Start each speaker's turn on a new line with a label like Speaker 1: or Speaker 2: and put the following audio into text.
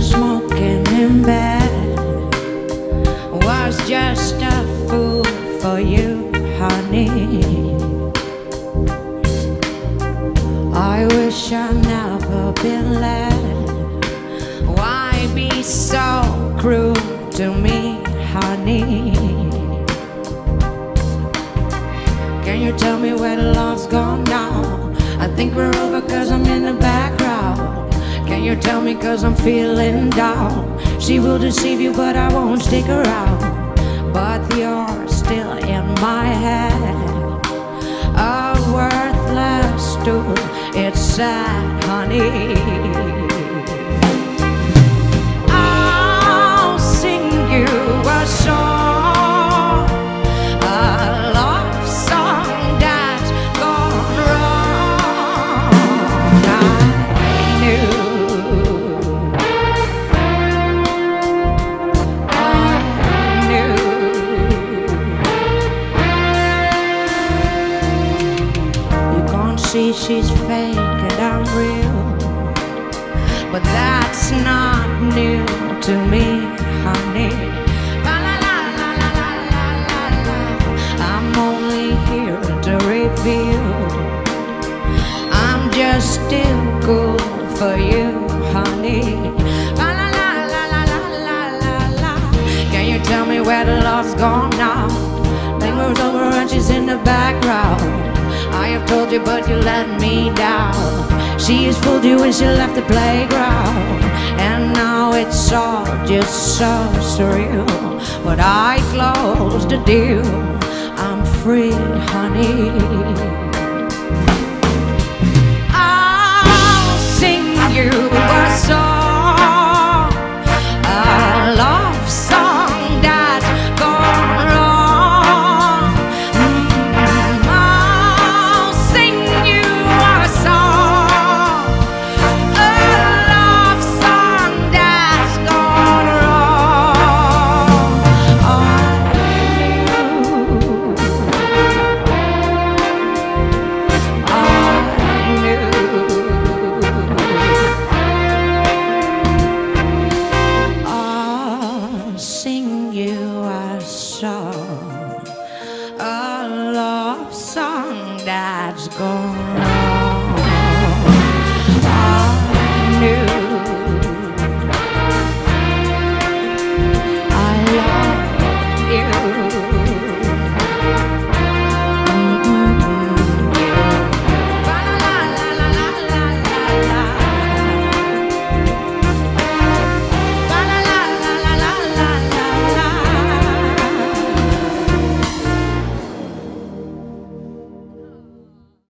Speaker 1: smoking in bed was just a fool for you, honey. I wish I never been led. Why be so cruel to me, honey? Can you tell me where the love's gone now? I think we're over cause I'm in the back. Can you tell me cause I'm feeling down? She will deceive you, but I won't stick around. But you're still in my head. A worthless tool, it's sad, honey. See she's fake and I'm real. But that's not new to me, honey. La la la la la la la la la. I'm only here to reveal. I'm just still cool for you, honey. La la la la la la la la la. Can you tell me where the love's gone now? Moves over and she's in the background. I have told you, but you let me down. She has fooled you when she left the playground. And now it's all just so surreal. But I closed the deal. I'm free, honey. love's gone.